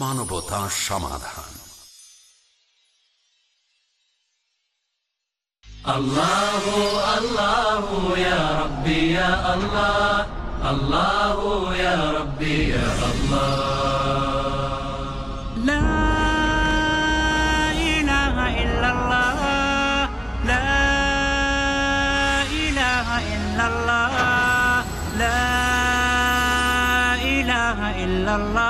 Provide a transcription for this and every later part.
Piece TV Bangla মানবতা সমাধান الله الله يا ربي يا الله الله يا ربي يا الله لا إله إلا الله لا إله إلا الله لا إله إلا الله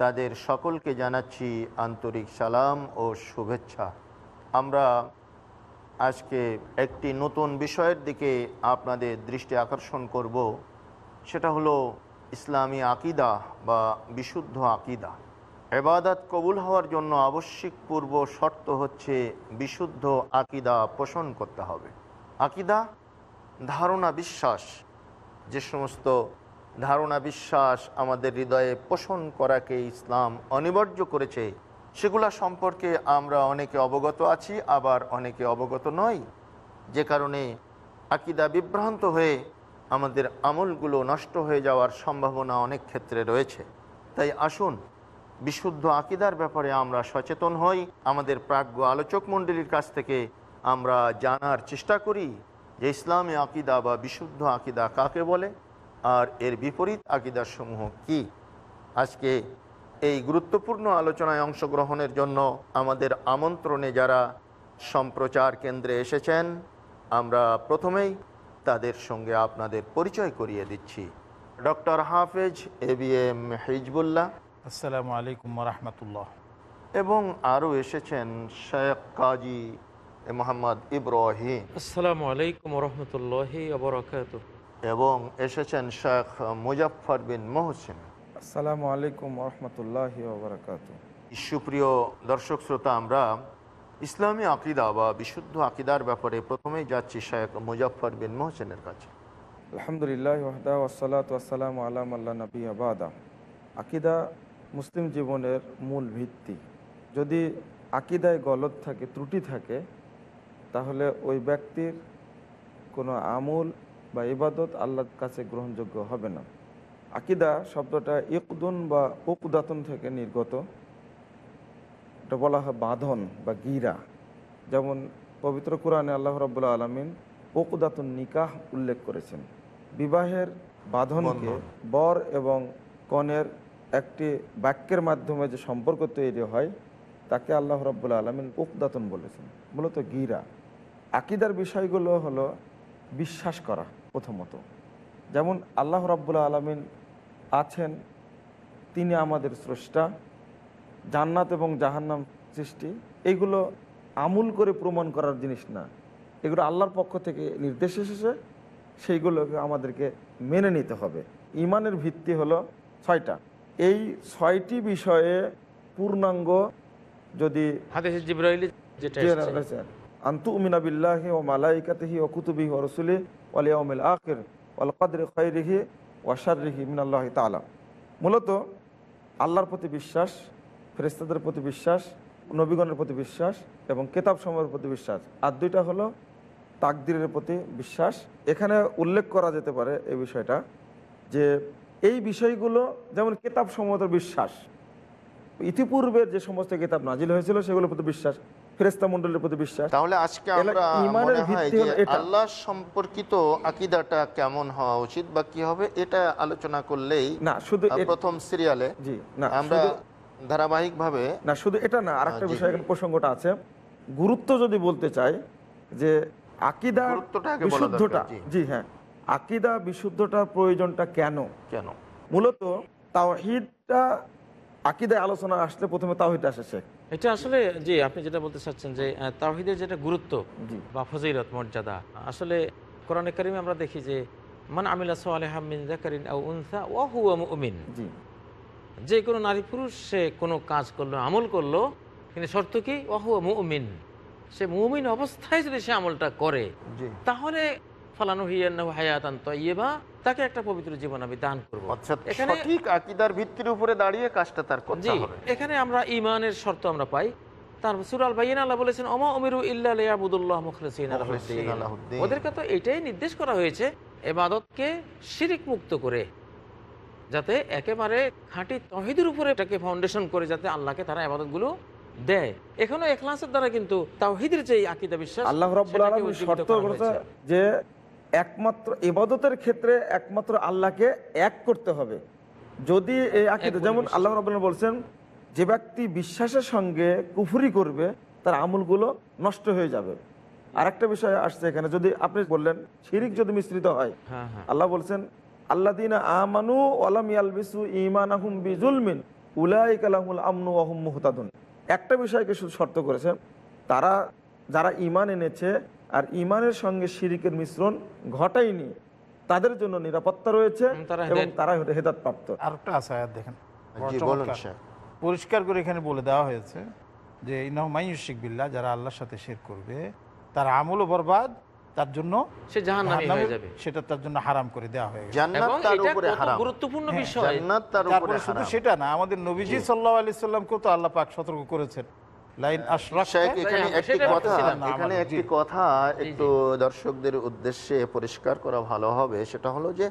তাদের সকলকে জানাচ্ছি আন্তরিক সালাম ও শুভেচ্ছা। আমরা আজকে একটি নতুন বিষয়ের দিকে আপনাদের দৃষ্টি আকর্ষণ করব। সেটা হলো ইসলামী আকিদা বা বিশুদ্ধ আকিদা। এবাদাত কবুল হওয়ার জন্য আবশ্যিক পূর্ব শর্ত হচ্ছে বিশুদ্ধ আকিদা পোষণ করতে হবে। আকিদা, ধারণা, বিশ্বাস, যে সমস্ত ধারণা, বিশ্বাস আমাদের হৃদয়ে পোষণ করাকে ইসলাম অনিবার্য করেছে। সেগুলা সম্পর্কে আমরা অনেকে অবগত আছি, আবার অনেকে অবগত নই। যে কারণে আকিদা বিভ্রান্ত হয়ে আমাদের আমলগুলো নষ্ট হয়ে যাওয়ার সম্ভাবনা অনেক ক্ষেত্রে রয়েছে। তাই আসুন, বিশুদ্ধ আকিদার ব্যাপারে আমরা সচেতন হই। আমাদের প্রাজ্ঞ আলোচক মণ্ডলীর কাছ থেকে আমরা জানার চেষ্টা করি যে ইসলামী আকিদা বা বিশুদ্ধ আকিদা কাকে বলে? আর এর বিপরীত আকিদাসমূহ কি? আজকে এই গুরুত্বপূর্ণ আলোচনায় অংশগ্রহণের জন্য আমাদের আমন্ত্রণে যারা সম্প্রচার কেন্দ্রে এসেছেন আমরা প্রথমেই তাদের সঙ্গে আপনাদের পরিচয় করিয়ে দিচ্ছি। ডক্টর হাফেজ এ বি এম হিজবুল্লাহ। আসসালামু আলাইকুম রহমতুল্লাহ। এবং আরও এসেছেন শেখ কাজী মোহাম্মদ ইব্রাহিম। আসসালামু আলাইকুম রহমতুল্লাহ এবং এসেছেন শেখ মুজফর বিন মোহসিন। আসসালামু আলাইকুম রহমতুল্লাহ সুপ্রিয় দর্শক শ্রোতা আমরা ইসলামী আকিদা বা বিশুদ্ধ আকিদার ব্যাপারে প্রথমেই যাচ্ছি শেখ মুজফর বিন মোহসেনের কাছে। আলহামদুলিল্লাহ ওসালাত আলাম আল্লাহ নবী আবাদা আকিদা মুসলিম জীবনের মূল ভিত্তি। যদি আকিদায় গলত থাকে ত্রুটি থাকে তাহলে ওই ব্যক্তির কোনো আমল বা ইবাদত আল্লাহর কাছে গ্রহণযোগ্য হবে না। আকিদা শব্দটা ইকদুন বা উকদাতুন থেকে নির্গত। এটা বলা হয় বাঁধন বা গিরা। যেমন পবিত্র কোরআনে আল্লাহ রব্বুল্লা আলমিন উকদাতুন নিকাহ উল্লেখ করেছেন। বিবাহের বাঁধনকে বর এবং কনের একটি বাক্যের মাধ্যমে যে সম্পর্ক তৈরি হয় তাকে আল্লাহ রব্বুল্লা আলমিন উকদাতুন বলেছেন মূলত গিরা। আকিদার বিষয়গুলো হলো বিশ্বাস করা। প্রথমত। যেমন আল্লাহ রাব্বুল আলমিন আছেন তিনি আমাদের স্রষ্টা। জান্নাত এবং জাহান্নাম সৃষ্টি এইগুলো আমূল করে প্রমাণ করার জিনিস না। এগুলো আল্লাহর পক্ষ থেকে নির্দেশ এসেছে সেইগুলোকে আমাদেরকে মেনে নিতে হবে। ইমানের ভিত্তি হলো ছয়টা। এই ছয়টি বিষয়ে পূর্ণাঙ্গ যদি। আন্তু উমিনা বিল্লাহি ও মালাইকাতিহি ও কুতুবিহি ও রসুলি ওয়াল ইয়াউমিল আখির ওয়াল কদরি খাইরিহি ওয়া শাররিহি মিনাল্লাহি তাআলা। মূলত আল্লাহর প্রতি বিশ্বাস, ফেরেশতাদের প্রতি বিশ্বাস, নবীগণের প্রতি বিশ্বাস এবং কেতাব সময়ের প্রতি বিশ্বাস। আর দুইটা হলো তাকদিরের প্রতি বিশ্বাস। এখানে উল্লেখ করা যেতে পারে এই বিষয়টা যে এই বিষয়গুলো যেমন কেতাব সময়ের বিশ্বাস ইতিপূর্বের যে সমস্ত কিতাব নাজিল হয়েছিল সেগুলোর প্রতি বিশ্বাস ফেরেস্তা মন্ডলের প্রতি বিশ্বাস। তাহলে আজকে আমরা মনে হয় যে আল্লাহ সম্পর্কিত আকিদাটা কেমন হওয়া উচিত বা কি হবে এটা আলোচনা করলেই না শুধু প্রথম সিরিয়ালে জি না আমরা ধারাবাহিকভাবে না শুধু এটা না আরেকটা বিষয় এখানে প্রসঙ্গটা আছে। গুরুত্ব যদি বলতে চাই যে আকিদা বিশুদ্ধটা জি। জি হ্যাঁ। আকিদা বিশুদ্ধটার প্রয়োজনটা কেন? কেন? মূলত তাওহিদটা আকিদায় আলোচনা আসলে প্রথমে তাওহিদ আসে শেখ। এটা আসলে জি আপনি যেটা বলতে চাচ্ছেন যে আহ, তাওহীদের যেটা গুরুত্ব বা ফজিলত মর্যাদা আসলে কোরআনে কারিমে আমরা দেখি যে মান আমিলা মিন উনসা হুয়া মুমিন। জি। যে কোনো নারী পুরুষ সে কোনো কাজ করল আমল করল কিন্তু শর্ত কি? ওহ মুমিন। সে মুমিন অবস্থায় যদি সে আমলটা করে তাহলে হায়াতান তাকে একটা পবিত্র জীবন আমি দান করব। অর্থাৎ সঠিক আকিদার ভিত্তির উপরে দাঁড়িয়ে কাজটা তার করতে হবে। এখানে আমরা ইমানের শর্ত আমরা পাই। তার সুরাল বাইন আল্লাহ বলেছেন অমা অমিরু ইল্লা মুখলিসিন মুখলিসিন ওদেরকে তো এটাই নির্দেশ করা হয়েছে এবাদতকে শিরিক মুক্ত করে যাতে একেবারে খাঁটি তহিদের উপরে এটাকে ফাউন্ডেশন করে যাতে আল্লাহকে তারা এবাদতগুলো দেয়। এখানে এখলাসের দ্বারা কিন্তু তাওহিদের যে আকিদা বিশ্বাস আল্লাহ রব্বুল সেটাকে শর্ত করেছে যে একমাত্র এবাদতের ক্ষেত্রে একমাত্র আল্লাহকে এক করতে হবে। যদি এই আকিদা যেমন আল্লাহ রব্বুল আলামিন বলছেন যে ব্যক্তি বিশ্বাসের সঙ্গে কুফুরি করবে তার আমলগুলো নষ্ট হয়ে যাবে। আরেকটা বিষয় আসছে এখানে যদি আপনি বললেন শিরিক যদি মিশ্রিত হয় হ্যাঁ হ্যাঁ। আল্লাহ বলছেন আল্লাহ আমানু আলাম ইয়ালবিসু ইমান আহম বিজুলমিন উলাইক আলাহুল আমনু আহম মুহতাদুন। একটা বিষয়কে শুধু শর্ত করেছেন তারা যারা ইমান এনেছে আর ইমানের সঙ্গে শিরিকের মিশ্রণ ঘটায়নি। তাদের জন্য নিরাপত্তা রয়েছে এবং তারা হেদাত প্রাপ্ত আর একটা আছে আয়াত দেখেন। বড় জি বলুন চমৎকার। স্যার। পরিষ্কার করে এখানে বলে দেওয়া হয়েছে যে ইনাহ মাইয়ুশিক বিল্লাহ যারা আল্লাহর সাথে শের করবে তার আমলও বরবাদ তার জন্য সে জাহান্নামী হয়ে যাবে। সেটা তার জন্য হারাম করে দেওয়া হয়ে গেছে। জান্নাত তার উপরে কত হারাম। গুরুত্বপূর্ণ হ্যাঁ, বিষয়। জান্নাত তার উপরে শুধু সেটা না আমাদের নবীজি সাল্লাহ আলি সাল্লামকেও তো আল্লাহ পাক সতর্ক করেছেন। লাইন এখানে হ্যাঁ, একটি কথা এখানে একটি কথা একটু দর্শকদের উদ্দেশ্যে পরিষ্কার করা ভালো হবে সেটা হলো যে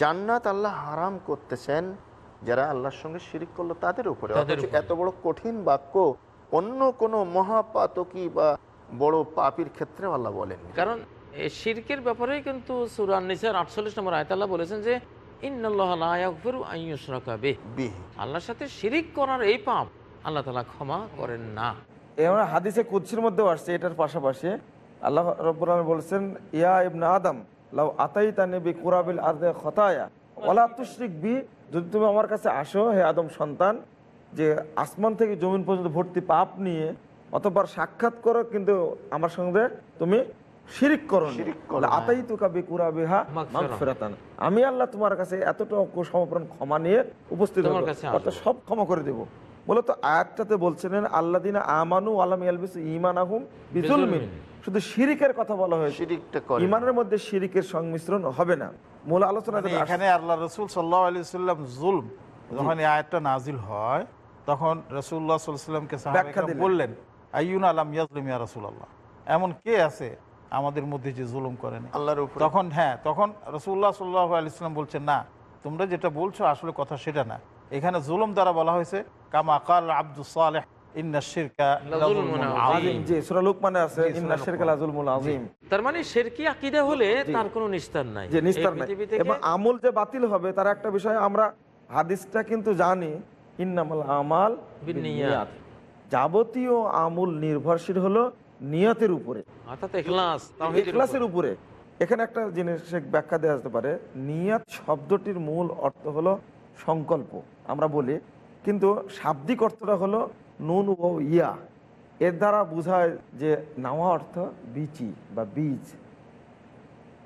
জান্নাত আল্লাহ হারাম করতেছেন যারা আল্লাহর সঙ্গে শিরিক করল তাদের উপরে। এত বড় কঠিন বাক্য অন্য কোনো মহাপাতকি বা বড় পাপির ক্ষেত্রে আল্লাহ বলেন কারণ এই শিরকের ব্যাপারে কিন্তু সুরান নিসার আটচল্লিশ নম্বর আয়তাল্লাহ বলেছেন যে। বিহি। আল্লাহর সাথে শিরিক করার এই পাপ আল্লাহ তালা ক্ষমা করেন না। এবার হাদিসে কুদ্সির মধ্যেও আসছে এটার পাশাপাশি আল্লাহ রব্বুল আলামিন বলছেন ইয়া ইবনে আদম লাউ আতাইতানি বি কুরাবিল আরদে খতায়া ওয়ালা তুশরিক বি যদি তুমি আমার কাছে আসো হে আদম সন্তান যে আসমান থেকে জমিন পর্যন্ত ভর্তি পাপ নিয়ে অতবার সাক্ষাৎ করো কিন্তু আমার সঙ্গে তুমি শিরিক করো শিরিক আতাই তুকা বি কুরাবিহা মাগফিরাহ। মাগফিরাতান। আমি আল্লাহ তোমার কাছে এতটুকু সমর্পণ ক্ষমা নিয়ে উপস্থিত হব। অর্থাৎ সব ক্ষমা করে দেব। মূলত আয়াতটাতে বলছিলেন আল্লাহ দিনা আমানু আলাম ইয়ালবিসু ইমান আহুম বিজুলমিন শুধু শিরিকের কথা বলা হয়েছে। ইমানের মধ্যে শিরিকের সংমিশ্রণ হবে না। মূল আলোচনা মানে এখানে আল্লাহ রসুল সাল্লাহ আলি সাল্লাম জুলম যখন এই আয়াতটা নাজিল হয় তখন রসুল্লাহ সাল্লামকে ব্যাখ্যা বললেন আইয়ুন আলাম ইয়াজলিম ইয়া রসুল্লাহ এমন কে আছে আমাদের মধ্যে যে জুলুম করেন আল্লাহর উপরে। তখন হ্যাঁ তখন রসুল্লাহ সাল্লাহ আলিয়াল্লাম বলছেন না তোমরা যেটা বলছো আসলে কথা সেটা না। এখানে জুলুম দ্বারা বলা হয়েছে কামা কাল আব্দুল সালেহ মানে শেরকি আকিদা হলে তার কোনো নিস্তার নাই। যে নিস্তার এই নাই। পৃথিবী থেকে এবং আমল যে বাতিল হবে তার একটা বিষয় আমরা হাদিসটা কিন্তু জানি ইন্নামাল আমাল। যাবতীয় আমল নির্ভরশীল হলো নিয়তের উপরে। অর্থাৎ এখলাস তাওহীদের ইখলাসের উপর। উপরে এখানে একটা জিনিস ব্যাখ্যা দেওয়া যেতে পারে নিয়াত শব্দটির মূল অর্থ হলো সংকল্প। আমরা বলি কিন্তু শাব্দিক অর্থটা হলো নুন ও ইয়া। এর দ্বারা বোঝায় যে নাওয়া অর্থ বিচি বা বীজ।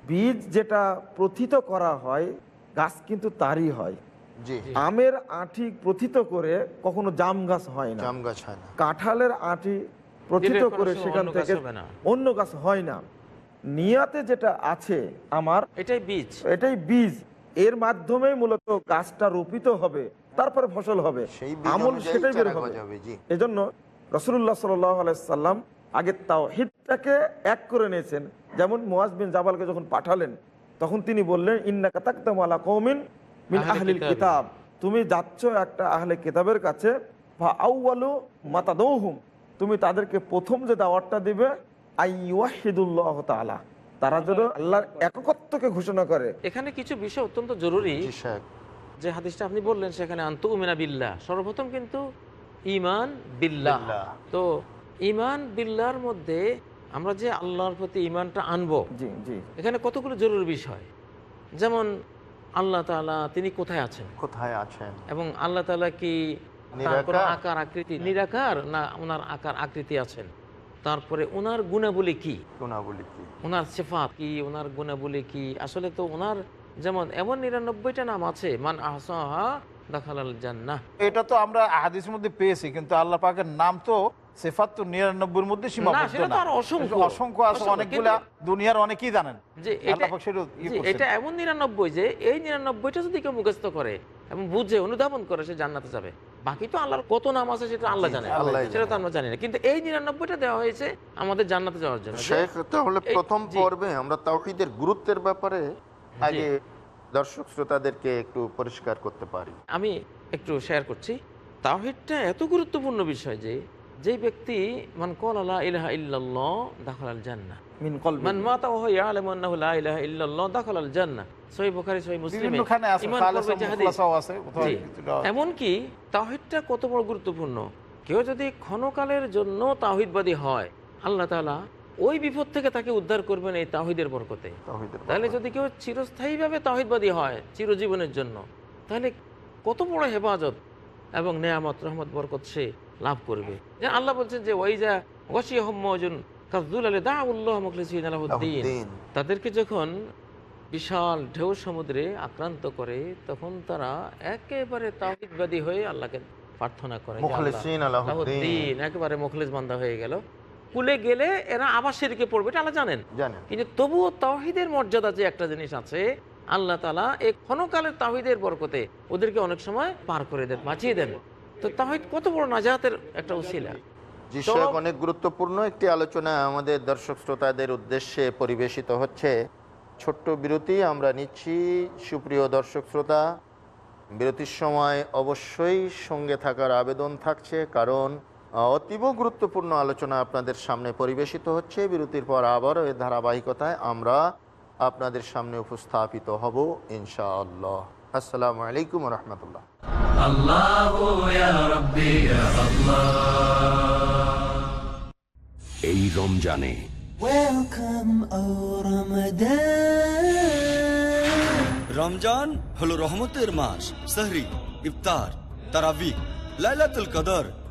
বীজ যেটা প্রথিত করা হয় গাছ কিন্তু তারই হয়। আমের আঁটি প্রথিত করে কখনো জাম গাছ হয় না। জাম গাছ হয় না। কাঁঠালের আঁটি প্রথিত করে সেখান অন্য গাছ থেকে অন্য গাছ হয় না। নিয়াতে যেটা আছে আমার এটাই বীজ। এটাই বীজ। এর মাধ্যমে মূলত গাছটা রোপিত হবে। তারপরে ফসল হবে। আমল সেটাই বের হবে। এজন্য রসুল্লাহ সাল্লাম আগে তাও হিটটাকে এক করে নিয়েছেন। যেমন মুয়াজ বিন জাবালকে যখন পাঠালেন তখন তিনি বললেন ইন্না কাতাক্তাম আলা কৌমিন মিন আহলিল কিতাব। তুমি যাচ্ছ একটা আহলে কিতাবের কাছে বা আউয়ালু মাতাদৌহুম তুমি তাদেরকে প্রথম যে দাওয়াতটা দিবে আইয়াহিদুল্লাহ তাআলা। তারা যেন আল্লাহর এককত্বকে ঘোষণা করে। এখানে কিছু বিষয় অত্যন্ত জরুরি। যে হাদিসটা আপনি বললেন সেখানে আন্তু উমিনা বিল্লাহ সর্বপ্রথম কিন্তু ইমান বিল্লাহ। তো ইমান বিল্লাহর মধ্যে আমরা যে আল্লাহর প্রতি ইমানটা আনব এখানে কতগুলো জরুরি বিষয়? যেমন আল্লাহ তাআলা তিনি কোথায় আছেন? কোথায় আছেন? এবং আল্লাহ তাআলা কি আকার আকৃতি নিরাকার না ওনার আকার আকৃতি আছেন? তারপরে ওনার গুণাবলী কি? গুণাবলী কি? ওনার সেফাত কি? ওনার গুণাবলী কি? আসলে তো ওনার যেমন এমন নিরানব্বইটা নাম আছে মান আহসাহা দাখালাল জান্নাহ। এটা তো আমরা হাদিসের মধ্যে পেয়েছি কিন্তু আল্লাহ পাকের নাম তো সেফাত তো নিরানব্বইয়ের মধ্যে সীমাবদ্ধ না। অসংখ্য। অসংখ্য আছে অনেকগুলা দুনিয়ার অনেকেই জানেন। যে এটা আল্লাহ পাক সেটা যে করছেন। এটা এমন নিরানব্বই যে এই নিরানব্বইটা যদি কেউ মুখস্থ করে এবং বুঝে অনুধাবন করে সে জান্নাতে যাবে। বাকি তো আল্লাহর কত নাম আছে সেটা আল্লাহ জানে। সেটা তো আমরা জানি না। কিন্তু এই নিরানব্বইটা দেওয়া হয়েছে আমাদের জান্নাতে যাওয়ার জন্য। শেখ তাহলে প্রথম পর্বে আমরা তাওহীদের গুরুত্বের ব্যাপারে আগে দর্শক শ্রোতাদেরকে একটু পরিষ্কার করতে পারি। আমি একটু শেয়ার করছি। তাওহিদটা এত গুরুত্বপূর্ণ বিষয় যে যে ব্যক্তি মান কল আল্লাহ ইলাহা ইল্লাল্লাহ দাখালাল জান্নাহ। মিন কলবি মান মাতা ওয়া ইয়ালামু আন্নাহু লা ইলাহা ইল্লাল্লাহ দাখালাল জান্নাহ। সহিহ বুখারী সহিহ মুসলিমে খালেসা, করবে। আছে। এমনকি তাওহিদটা কত বড় গুরুত্বপূর্ণ। কেউ যদি ক্ষণকালের জন্য তাওহিদবাদী হয় আল্লাহ তাআলা ওই বিপদ থেকে তাকে উদ্ধার করবেন এই তাওহিদের বরকতে। তাহলে যদি কেউ চিরস্থায়ীভাবে তাহিদবাদী হয় চিরজীবনের জন্য তাহলে কত বড় হেফাজত এবং নেয়ামত রহমত বরকত সে লাভ করবে। যে আল্লাহ বলছেন যে ওই যা ওয়াসিয়া হম্মজন কাজদুল আলী দাউল্লাহ মুখলিসিন আলাউদ্দিন তাদেরকে যখন বিশাল ঢেউ সমুদ্রে আক্রান্ত করে তখন তারা একেবারে তাহিদবাদী হয়ে আল্লাহকে প্রার্থনা করে একেবারে মুখলিস বান্দা হয়ে গেল। কুলে গেলে এরা আবার সেদিকে পড়বে এটা আল্লাহ জানেন। জানেন। কিন্তু তবুও তাহিদের মর্যাদা যে একটা জিনিস আছে আল্লাহ তালা এই ক্ষণকালের তাহিদের বরকতে ওদেরকে অনেক সময় পার করে দেন বাঁচিয়ে দেন। তো তাহিদ কত বড় নাজাতের একটা উসিলা জি তো- অনেক গুরুত্বপূর্ণ একটি আলোচনা আমাদের দর্শক শ্রোতাদের উদ্দেশ্যে পরিবেশিত হচ্ছে। ছোট্ট বিরতি আমরা নিচ্ছি সুপ্রিয় দর্শক শ্রোতা। বিরতির সময় অবশ্যই সঙ্গে থাকার আবেদন থাকছে কারণ অতীব গুরুত্বপূর্ণ আলোচনা আপনাদের সামনে পরিবেশিত হচ্ছে। বিরতির পর আবারও এর ধারাবাহিকতায় আমরা আপনাদের সামনে উপস্থাপিত হব ইনশাআল্লাহ। আসসালামু আলাইকুম রহমতুল্লাহ। এই রমজানে রমজান হলো রহমতের মাস সাহরি ইফতার তারাবি লাইলাতুল কদর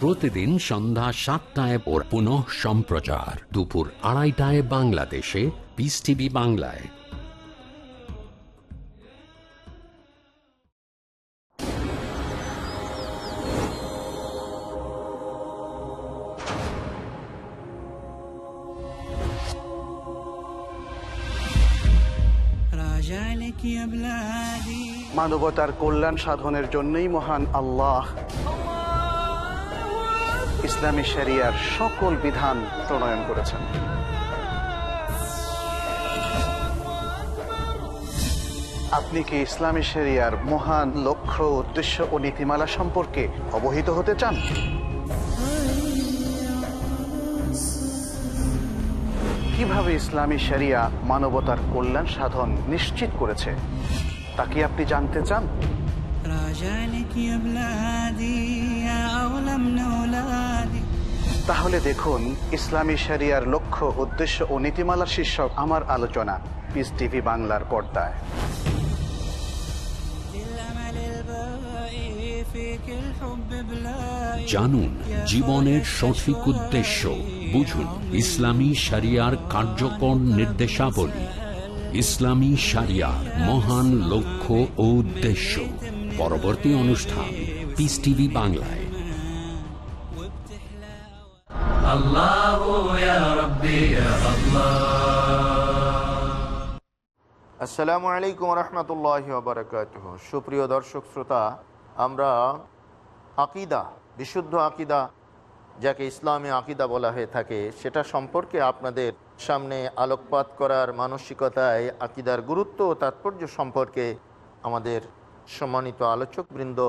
প্রতিদিন সন্ধ্যা সাতটায় ওর পুনঃ সম্প্রচার। দুপুর আড়াইটায় বাংলাদেশে পিস টিভি বাংলায়। মানবতার কল্যাণ সাধনের জন্যই মহান আল্লাহ। ইসলামী শরিয়ার সকল বিধান প্রণয়ন করেছেন। আপনি কি ইসলামী শরিয়ার মহান লক্ষ্য, উদ্দেশ্য ও নীতিমালা সম্পর্কে অবহিত হতে চান? কীভাবে ইসলামী শরিয়া মানবতার কল্যাণ সাধন নিশ্চিত করেছে, তা কি আপনি জানতে চান? রাজানিক তাহলে দেখুন, ইসলামী শরিয়ার লক্ষ্য, উদ্দেশ্য ও নীতিমালার শীর্ষক আমার আলোচনা পিস টিভি বাংলার পর্দায়। জানুন, জীবনের সঠিক উদ্দেশ্য, বুঝুন, ইসলামী সারিয়ার কার্যকর নির্দেশাবলী। ইসলামী সারিয়ার মহান লক্ষ্য ও উদ্দেশ্য। পরবর্তী অনুষ্ঠান পিস টিভি বাংলায়। আসসালামু আলাইকুম রহমতুল্লাহ বারকাত সুপ্রিয় দর্শক শ্রোতা, আমরা আকিদা, বিশুদ্ধ আকিদা, যাকে ইসলামী আকিদা বলা হয়ে থাকে, সেটা সম্পর্কে আপনাদের সামনে আলোকপাত করার মানসিকতায় আকিদার গুরুত্ব ও তাৎপর্য সম্পর্কে আমাদের সম্মানিত আলোচকবৃন্দ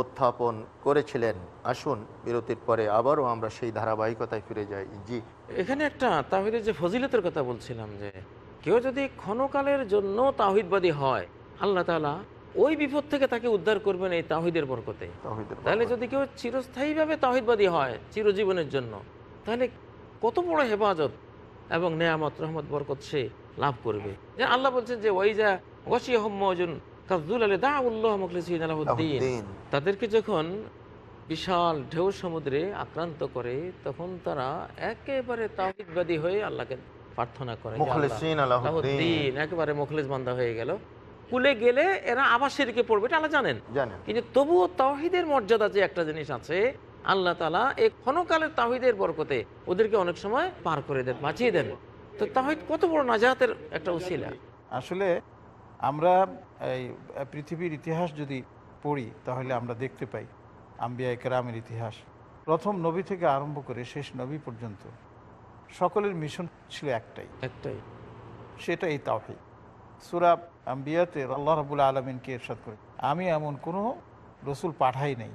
উত্থাপন করেছিলেন। আসুন বিরতির পরে আবারও আমরা সেই ধারাবাহিকতায় ফিরে যাই। জি। এখানে একটা তাহিদের যে ফজিলতের কথা বলছিলাম যে কেউ যদি ক্ষণকালের জন্য তাহিদবাদী হয় আল্লাহ তালা ওই বিপদ থেকে তাকে উদ্ধার করবেন এই তাহিদের বরকতে। তাহলে যদি কেউ চিরস্থায়ীভাবে তাহিদবাদী হয় চিরজীবনের জন্য তাহলে কত বড় হেফাজত এবং নেয়ামত রহমত বরকত সে লাভ করবে। যে আল্লাহ বলছেন যে ওই যা ওয়াসিয়া মজুন কাজুল আলী মুখলিসিন। তাদেরকে যখন বিশাল ঢেউ সমুদ্রে আক্রান্ত করে তখন তারা একেবারে তাহিদবাদী হয়ে আল্লাহকে প্রার্থনা করে একেবারে মুখলিস বান্দা হয়ে গেল। কুলে গেলে এরা আবার সেদিকে পড়বে এটা আল্লাহ জানেন। কিন্তু তবুও তাহিদের মর্যাদা যে একটা জিনিস আছে আল্লাহ তালা এই ক্ষণকালের তাহিদের বরকতে ওদেরকে অনেক সময় পার করে দেন বাঁচিয়ে দেন। তো তাহিদ কত বড় নাজাতের একটা উসিলা। আসলে আমরা এই পৃথিবীর ইতিহাস যদি পড়ি তাহলে আমরা দেখতে পাই আম্বিয়া একরামের ইতিহাস প্রথম নবী থেকে আরম্ভ করে শেষ নবী পর্যন্ত সকলের মিশন ছিল একটাই একটাই সেটা এই তাওহিদ সুরাব আম্বিয়াতে আল্লাহ রাবুল আলমিনকে এরশাদ করে আমি এমন কোনো রসুল পাঠাই নাই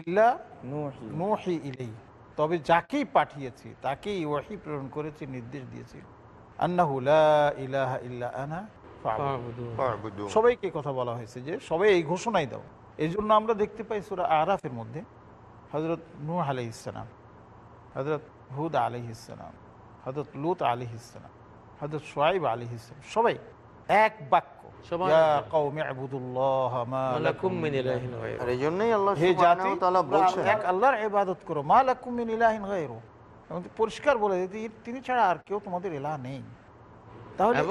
ইল্লা নুহি। ইলেই তবে যাকেই পাঠিয়েছি তাকেই ওয়াহি প্রেরণ করেছি নির্দেশ দিয়েছি আন্নাহু লা ইলাহা ইল্লা আনা। সবাইকে কথা বলা হয়েছে যে সবাই এই ঘোষণাই দাও। এই জন্য আমরা দেখতে পাই সুরা আরাফের মধ্যে হজরত নূহ আলহ ইসলাম হজরত হুদ আলহ ইসলাম হজরত লুত আলহ ইসলাম হজরত সোয়াইব আলহ ইসলাম সবাই এক বাক্য সবাই ইয়া এক বাক্য। কওমি ইবুদুল্লাহ মা লাকুম লাকুম মিন ইলাহিন গায়রুহ। আর এই জন্যই আল্লাহ হে জাতি সুবহানাহু ওয়া তাআলা বলছেন। এক আল্লাহর ইবাদত করো মা লাকুম মিন ইলাহিন গায়রু পরিষ্কার বলে তিনি ছাড়া আর কেউ তোমাদের ইলাহ নেই। তাহলে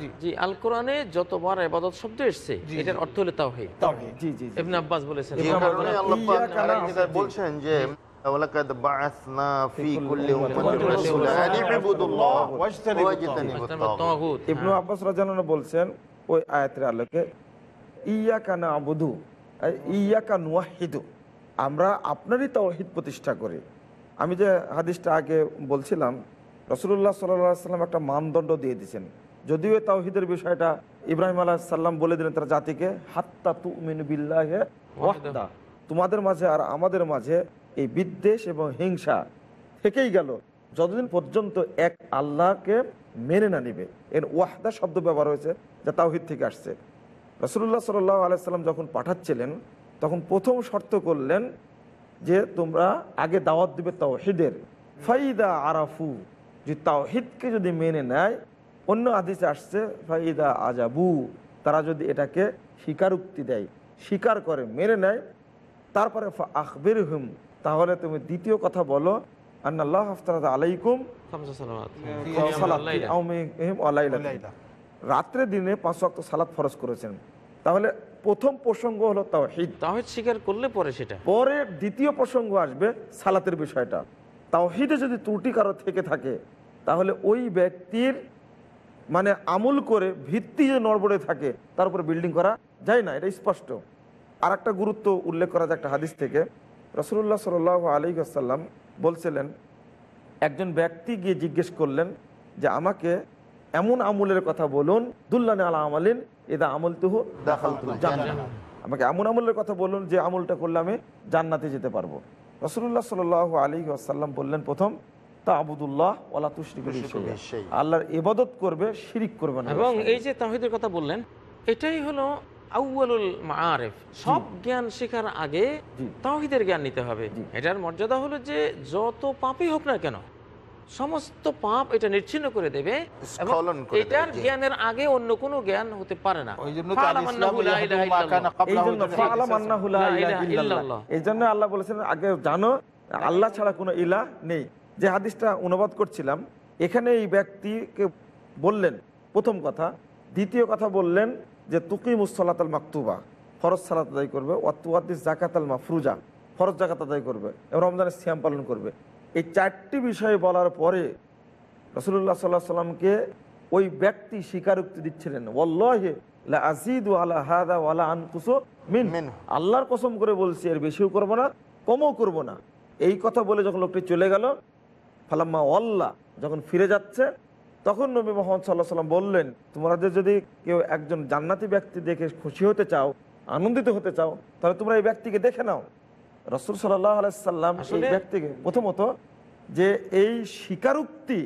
জি। জি আল কোরআনে যতবার ইবাদত শব্দ এসেছে এটার অর্থ হলো তাওহীদ। তাওহীদ। জি জি। ইবনে আব্বাস বলেছেন। আল্লাহ পাক ইয়াকা না'বুদু। বলছেন যে কুল্লি উম্মাতিন উম্মাতিন রাসূলা। আন ইবুদুল্লাহ ওয়াজতানিবুত ওয়াজতানিবুত তাওহীদ। তাগুত ইবনু বলছেন ওই আয়াতের আলোকে ইয়া কানা আবুদু ইয়া আমরা আপনারই তাওহিদ প্রতিষ্ঠা করি। আমি যে হাদিসটা আগে বলছিলাম রসুল্লাহ সাল্লাম একটা মানদণ্ড দিয়ে দিয়েছেন। যদিও তাওহিদের বিষয়টা ইব্রাহিম আলাহ সাল্লাম বলে দিলেন তার জাতিকে, হাত্তা তু বিল্লাহে ওয়াহদা। তোমাদের মাঝে আর আমাদের মাঝে এই বিদ্বেষ এবং হিংসা থেকেই গেল। যতদিন পর্যন্ত এক আল্লাহকে মেনে না নিবে, এর ওয়াহদা শব্দ ব্যবহার হয়েছে যা তাওহিদ থেকে আসছে। রসুল্লাহ সাল্লাহ আলাইসাল্লাম যখন পাঠাচ্ছিলেন, তখন প্রথম শর্ত করলেন যে তোমরা আগে দাওয়াত দিবে তাওহিদের। ফাইদা আরাফু, যে তাওহিদকে যদি মেনে নেয় অন্য আদিসে আসছে ফাইদা আজাবু তারা যদি এটাকে স্বীকারোক্তি দেয় স্বীকার করে মেনে নেয় তারপরে আখবির হুম তাহলে তুমি দ্বিতীয় কথা বলো আন্নাল্লাহ হাফতারাত আলাইকুম। লাইলা। রাত্রে দিনে পাঁচ ওয়াক্ত সালাত ফরজ করেছেন। তাহলে প্রথম প্রসঙ্গ হলো তাওহীদ। তাওহীদ স্বীকার করলে পরে সেটা। পরে দ্বিতীয় প্রসঙ্গ আসবে সালাতের বিষয়টা। তাওহিদে যদি ত্রুটি কারও থেকে থাকে তাহলে ওই ব্যক্তির মানে আমল করে ভিত্তি যে নড়বড়ে থাকে, তার উপরে বিল্ডিং করা যায় না, এটা স্পষ্ট। আর একটা গুরুত্ব উল্লেখ করা যায় একটা হাদিস থেকে। রসুল্লাহ সাল আলী আসাল্লাম বলছিলেন, একজন ব্যক্তি গিয়ে জিজ্ঞেস করলেন যে, আমাকে এমন আমলের কথা বলুন, দুল্লানে আলা আমালিন এদা আমল তুহু আমাকে এমন আমলের কথা বলুন, যে আমলটা করলে আমি জান্নাতে যেতে পারব। রসুল্লাহ সাল আলী আসাল্লাম বললেন, প্রথম তা আবুদুল্লাহ ওলা তুশরিকুল আল্লাহর ইবাদত করবে শিরিক করবে না এবং এই যে তাহিদের কথা বললেন এটাই হলো আউয়ালুল মাআরিফ। সব জ্ঞান শেখার আগে জি। জ্ঞান নিতে হবে। এটার মর্যাদা হলো যে যত পাপই হোক না কেন সমস্ত পাপ এটা নিচ্ছিন্ন করে দেবে এটার জ্ঞানের আগে অন্য কোনো জ্ঞান হতে পারে না। এই জন্য আল্লাহ বলেছেন আগে জানো আল্লাহ ছাড়া কোনো ইলা নেই। যে হাদিসটা অনুবাদ করছিলাম এখানে এই ব্যক্তিকে বললেন প্রথম কথা। দ্বিতীয় কথা বললেন যে তুকিম উসলাত আল মাকতুবা ফরজ সালাত আদায় করবে। ওয়াতুয়াদিস জাকাত আল মাফরুজা ফরজ জাকাত আদায় করবে এবং রমজানের শ্যাম পালন করবে। এই চারটি বিষয় বলার পরে রসুল্লাহ সাল্লাহ সাল্লামকে ওই ব্যক্তি স্বীকারোক্তি দিচ্ছিলেন। ওল্লাহে আজিদ হাদা ওয়ালা আনকুসো মিন। আল্লাহর কসম করে বলছি এর বেশিও করব না কমও করব না। এই কথা বলে যখন লোকটি চলে গেল ফালাম্মা ওয়াল্লা যখন ফিরে যাচ্ছে তখন নবী মোহাম্মদ সাল্লাহ সাল্লাম বললেন তোমাদের যদি কেউ একজন জান্নাতি ব্যক্তি দেখে খুশি হতে চাও আনন্দিত হতে চাও তাহলে তোমরা এই ব্যক্তিকে দেখে নাও। রসুল সাল্লাহ আলাইসাল্লাম এই আসলে- ব্যক্তিকে প্রথমত যে এই স্বীকারোক্তি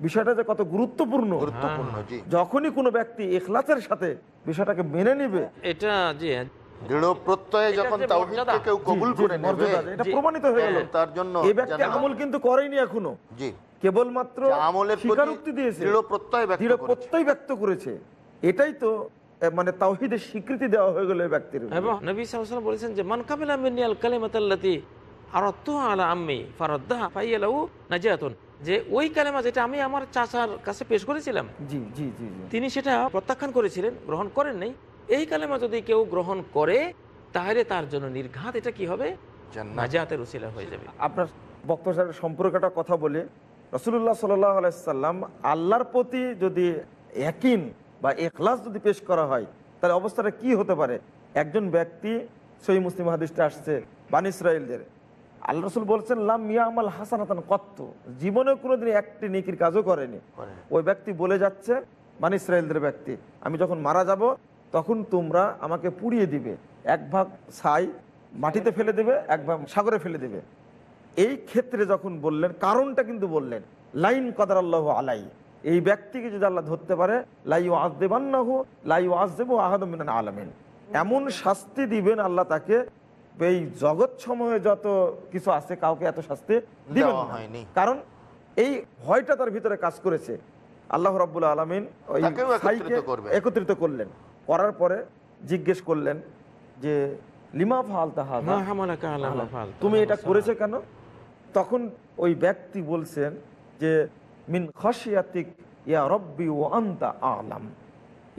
বিষয়টা যে কত গুরুত্বপূর্ণ গুরুত্বপূর্ণ যখনই কোনো ব্যক্তি এখলাসের সাথে বিষয়টাকে মেনে নিবে এটা জি দৃঢ় প্রত্যয়ে যখন তাওহীদকে কেউ কবুল করে নেবে এটা প্রমাণিত হয়ে গেল। তার জন্য এই ব্যক্তি আমল কিন্তু করেনি এখনও। জি। কেবলমাত্র আমলের স্বীকারোক্তি দিয়েছে দৃঢ় প্রত্যয় ব্যক্ত দৃঢ় প্রত্যয় ব্যক্ত করেছে। এটাই তো মানে তাওহিদের স্বীকৃতি দেওয়া হয়ে গেল এই ব্যক্তির এবং নবী সাল্লাল্লাহু বলেছেন যে মান কাবিলা মিন্নি আল কালিমাতাল্লাতি আরাদতু আলা আম্মি ফারাদ্দাহা ফাইয়ালাহু নাজাতুন যে ওই কালেমা যেটা আমি আমার চাচার কাছে পেশ করেছিলাম জি জি জি। তিনি সেটা প্রত্যাখ্যান করেছিলেন গ্রহণ করেন নাই। এই কালেমা যদি কেউ গ্রহণ করে তাহলে তার জন্য নির্ঘাত। এটা কি হবে। নাজাতের উসিলা হয়ে যাবে। আপনার বক্তব্য সম্পর্কটা কথা বলে। রসুল্লাহ সাল্লাম আল্লাহর প্রতি যদি একিন বা এখলাস যদি পেশ করা হয় তাহলে অবস্থাটা কি হতে পারে? একজন ব্যক্তি সই মুসলিম হাদিসটা আসছে বান ইসরায়েলদের আল্লাহ রসুল বলছেন লাম মিয়া আমাল হাসানাতান কত্ত। জীবনে কোনোদিন একটি নেকির কাজও করেনি। করেনি। ওই ব্যক্তি বলে যাচ্ছে বান ইসরায়েলদের ব্যক্তি আমি যখন মারা যাব তখন তোমরা আমাকে পুড়িয়ে দিবে। এক ভাগ ছাই মাটিতে ফেলে দেবে এক ভাগ সাগরে ফেলে দেবে। এই ক্ষেত্রে যখন বললেন কারণটা কিন্তু বললেন লাইন কদার আল্লাহ আলাই। এই ব্যক্তিকে যদি আল্লাহ ধরতে পারে লাইউ আজদেবান্নাহু লাইউ আজদেব আহাদমিন আলমিন। এমন শাস্তি দিবেন আল্লাহ তাকে এই জগৎ সময়ে যত কিছু আছে কাউকে এত শাস্তি দিবেন হয়নি। কারণ এই ভয়টা তার ভিতরে কাজ করেছে। আল্লাহ রাব্বুল আলমিন। একত্রিত করলেন। করার পরে জিজ্ঞেস করলেন যে লিমা ফালতা ফাআলতা? তুমি এটা করেছ কেন? তখন ওই ব্যক্তি বলছেন যে মিন খসিয়াতিক ইয়া রব্বি ও আন্তা আলাম।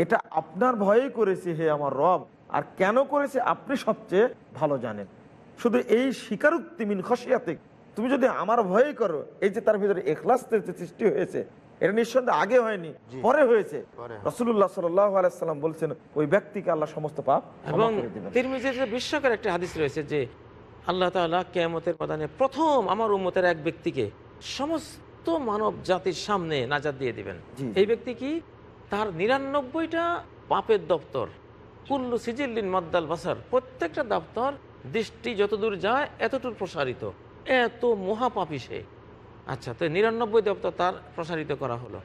এটা আপনার ভয়েই করেছি হে আমার রব। আর কেন করেছে আপনি সবচেয়ে ভালো জানেন। শুধু এই স্বীকারোক্তি মিন খসিয়াতিক তুমি যদি আমার ভয়ে করো এই যে তার ভিতরে এখলাস যে সৃষ্টি হয়েছে এটা নিঃসন্দেহে আগে হয়নি পরে হয়েছে। রসুল্লাহ সাল্লাম বলছেন ওই ব্যক্তিকে আল্লাহ সমস্ত পাপ এবং বিস্ময়কর একটা হাদিস রয়েছে যে আল্লাহ তাআলা কিয়ামতের ময়দানে প্রথম আমার উম্মতের এক ব্যক্তিকে সমস্ত মানব জাতির সামনে নাজাত দিয়ে দিবেন। এই ব্যক্তি কি? তার নিরানব্বইটা পাপের দপ্তর কুল্লু সিজিল্লিন মাদ্দাল বাসার প্রত্যেকটা দপ্তর দৃষ্টি যতদূর যায় এতটুকু প্রসারিত। এত মহাপাপি সে। আচ্ছা তো নিরানব্বই দপ্তর তার প্রসারিত করা হলো।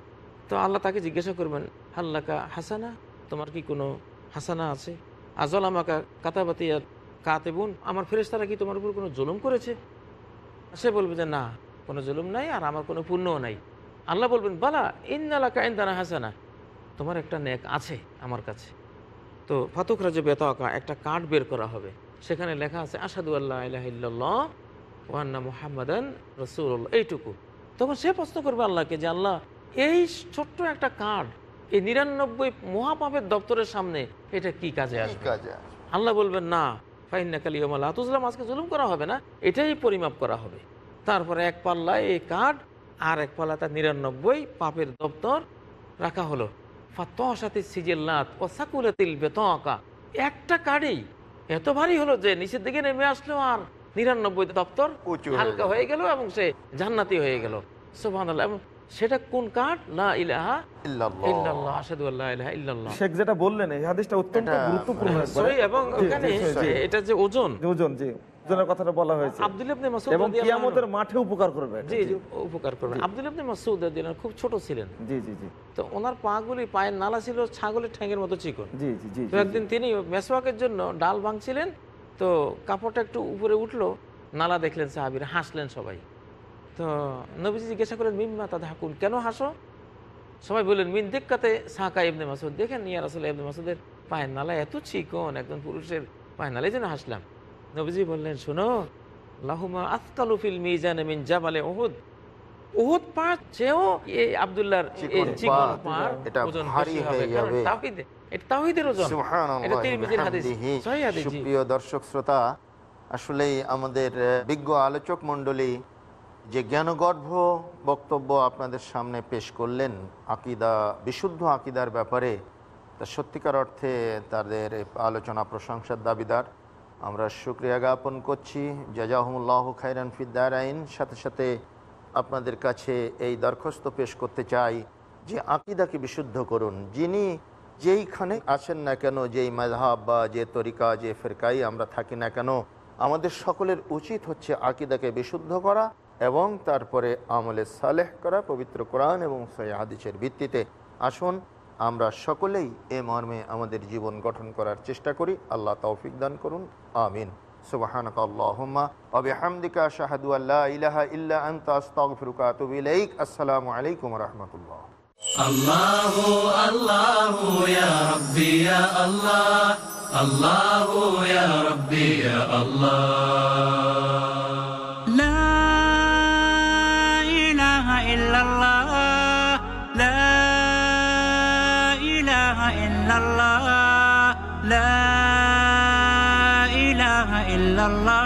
তো আল্লাহ তাকে জিজ্ঞাসা করবেন হাল্লাকা হাসানা? তোমার কি কোনো হাসানা আছে? আজল আমাকা কাতাবাতিয়া কাতেবুন? আমার ফেরেশতারা কি তোমার উপর কোনো জুলুম করেছে? সে বলবে যে, না, কোনো জুলুম নাই আর আমার কোনো পুণ্যও নাই। আল্লাহ বলবেন, বালা ইন্নালাকা ইন্দানা হাসানা। তোমার একটা নেক আছে আমার কাছে। তো ফাতুক রাজে বেতাকা একটা কার্ড বের করা হবে। সেখানে লেখা আছে আসাদু আল্লাহ ইলাহিল্লাহ ওয়ান্না মুহাম্মাদান রসুল্লাহ এইটুকু। তখন সে প্রশ্ন করবে আল্লাহকে যে আল্লাহ এই ছোট্ট একটা কার্ড এই নিরানব্বই মহাপাপের দপ্তরের সামনে এটা কি কাজে আসবে? আল্লাহ বলবেন না ফাইন্না কালী আতুজলাম আজকে জুলুম করা হবে না এটাই পরিমাপ করা হবে। তারপরে এক পাল্লায় এই কার্ড আর এক পাল্লা তার নিরানব্বই পাপের দপ্তর রাখা হলো। ফাতসাতি সিজিল্লাত ও সাকুলাতিল বেতকা। একটা কার্ডেই এত ভারী হলো যে নিচের দিকে নেমে আসলো আর নিরানব্বই দপ্তর হয়ে হালকা হয়ে গেল এবং সে জান্নাতি হয়ে গেল। সুবহানাল্লাহ। এবং সেটা কোন লা ইলাহা ইল্লাল্লাহ। ইল্লাল্লাহ ইলাহা ইল্লাল্লাহ। শেখ যেটা বললেন এই হাদিসটা অত্যন্ত গুরুত্বপূর্ণ একবারে। সহি এবং ওখানে জি, জি, জি। এটা যে ওজন। ওজন জি। ওজনের কথাটা বলা হয়েছে। আব্দুল ইবনে মাসউদ এবং কিয়ামতের মাঠে উপকার করবে। জি জি জি। উপকার করবেন আব্দুল ইবনে মাসউদ রাদিয়াল্লাহু খুব ছোট ছিলেন। জি জি জি। তো ওনার পাগুলি পায়ের নালা ছিল ছাগলের ঠ্যাঙের মতো চিকন। জি জি জি তো একদিন তিনি মেসওয়াকের জন্য ডাল ভাঙছিলেন তো কাপড়টা একটু উপরে উঠল নালা দেখলেন সাহাবিরা হাসলেন সবাই। তো নবীজি জিজ্ঞাসা করলেন মিম্মা তাদের হাকুন কেন হাসো? সবাই বললেন মিন দিক্কাতে সাকা ইবনে মাসুদ দেখেন ইয়া রাসুল ইবনে মাসুদের পায়ের নালা এত চিকন একজন পুরুষের পায়ের নালা যেন হাসলাম। নবীজি বললেন শোনো লাহুমা আফতালু ফিল মিজানে মিন জাবালে ওহুদ ওহুদ পা চেয়েও এই আব্দুল্লাহর চিকন পার ওজন হবে। কারণ যাবে। এটা তাওহীদের ওজন। সুবহানাল্লাহি তিরমিজির হাদিস। সহিহ হাদিস জি। দর্শক শ্রোতা আসলেই আমাদের বিজ্ঞ আলোচক মণ্ডলী যে জ্ঞানগর্ভ বক্তব্য আপনাদের সামনে পেশ করলেন আকিদা বিশুদ্ধ আকিদার ব্যাপারে তা সত্যিকার অর্থে তাদের আলোচনা প্রশংসার দাবিদার। আমরা শুক্রিয়া জ্ঞাপন করছি। জাজাহমুল্লাহ খাইরান ফিদ্দার আইন সাথে সাথে আপনাদের কাছে এই দরখাস্ত পেশ করতে চাই যে আকিদাকে বিশুদ্ধ করুন। যিনি যেইখানে আসেন না কেন, যেই মাযহাব বা যে তরিকা, যে ফেরকাই আমরা থাকি না কেন, আমাদের সকলের উচিত হচ্ছে আকিদাকে বিশুদ্ধ করা এবং তারপরে আমলে সালেহ করা, পবিত্র কোরআন এবং হাদিসের ভিত্তিতে। আসুন, আমরা সকলেই এ মর্মে আমাদের জীবন গঠন করার চেষ্টা করি। আল্লাহ তৌফিক দান করুন। আমিন। সুবহানাক আল্লাহুম্মা ওয়া বিহামদিকা আশহাদু আল্লা ইলাহা আসসালামু আলাইকুম রাহমাতুল্লাহ। الله الله يا ربي يا الله الله يا ربي يا الله لا إله إلا الله لا إله إلا الله لا إله إلا الله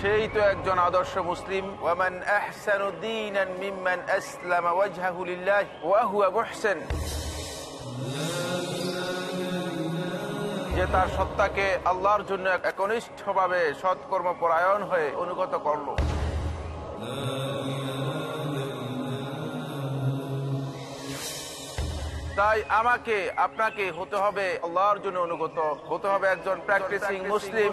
সেই তো একজন আদর্শ মুসলিম। ওয়ামান আহসানুদ্দিনান মিম্মান আসলামা ওয়াজহাহু লিল্লাহ। ওয়া হুয়া মুহসিন। যে তার সত্তাকে আল্লাহর জন্য একনিষ্ঠভাবে সৎকর্ম পরায়ণ হয়ে অনুগত করল। তাই আমাকে আপনাকে হতে হবে আল্লাহর জন্য অনুগত। হতে হবে একজন প্র্যাকটিসিং মুসলিম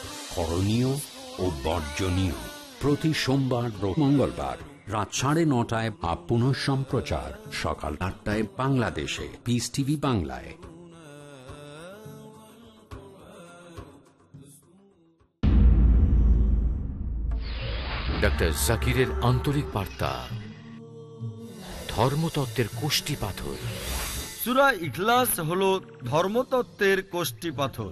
করণীয় ও বর্জনীয়। প্রতি সোমবার ও মঙ্গলবার রাত সাড়ে নটায় বা পুনঃ সম্প্রচার। সকাল আটটায় বাংলাদেশে। পিস টিভি বাংলায়। ডক্টর জাকিরের আন্তরিক বার্তা। ধর্মতত্ত্বের কোষ্টি পাথর। সুরা ইখলাস হলো ধর্মতত্ত্বের কোষ্টি পাথর।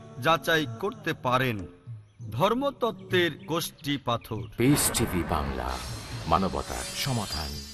যাচাই করতে পারেন। ধর্মতত্ত্বের গোষ্ঠী পাথর। বাংলা মানবতার সমাধান